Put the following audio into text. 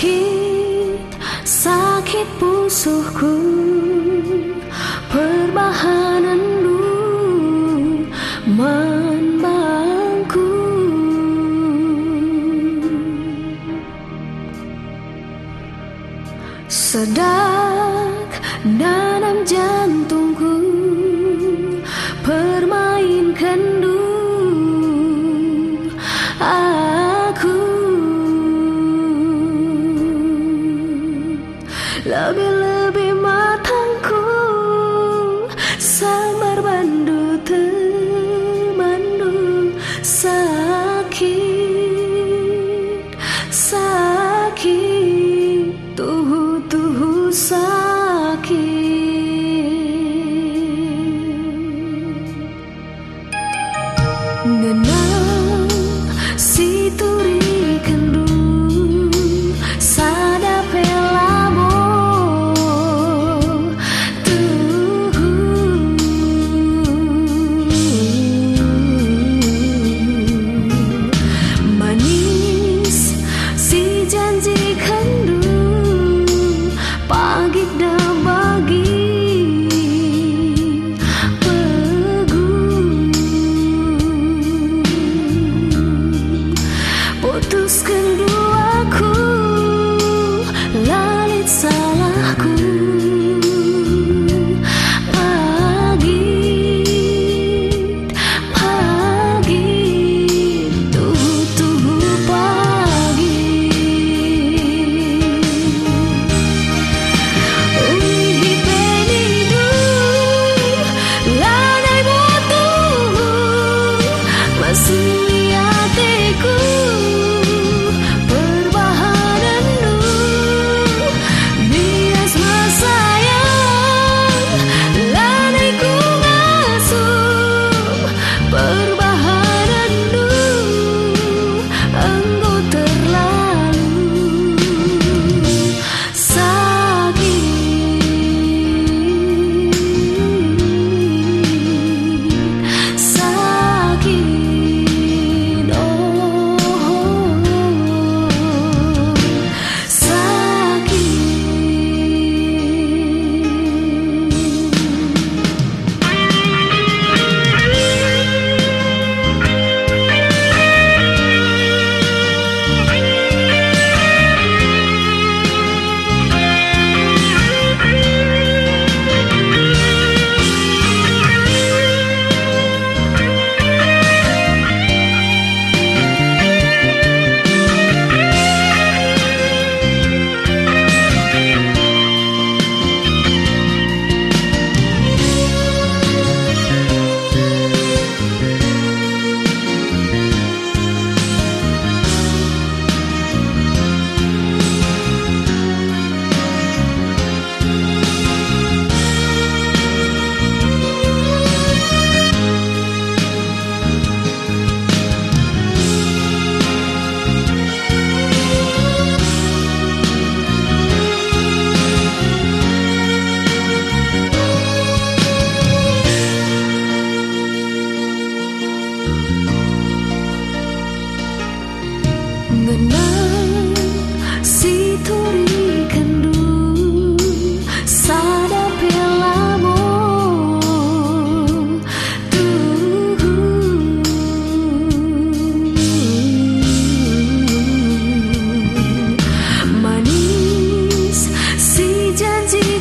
Sakit, sakit pusuhku. Perbahananmu membangku Sedak Benang si turi kandung sada pelamo manis si janji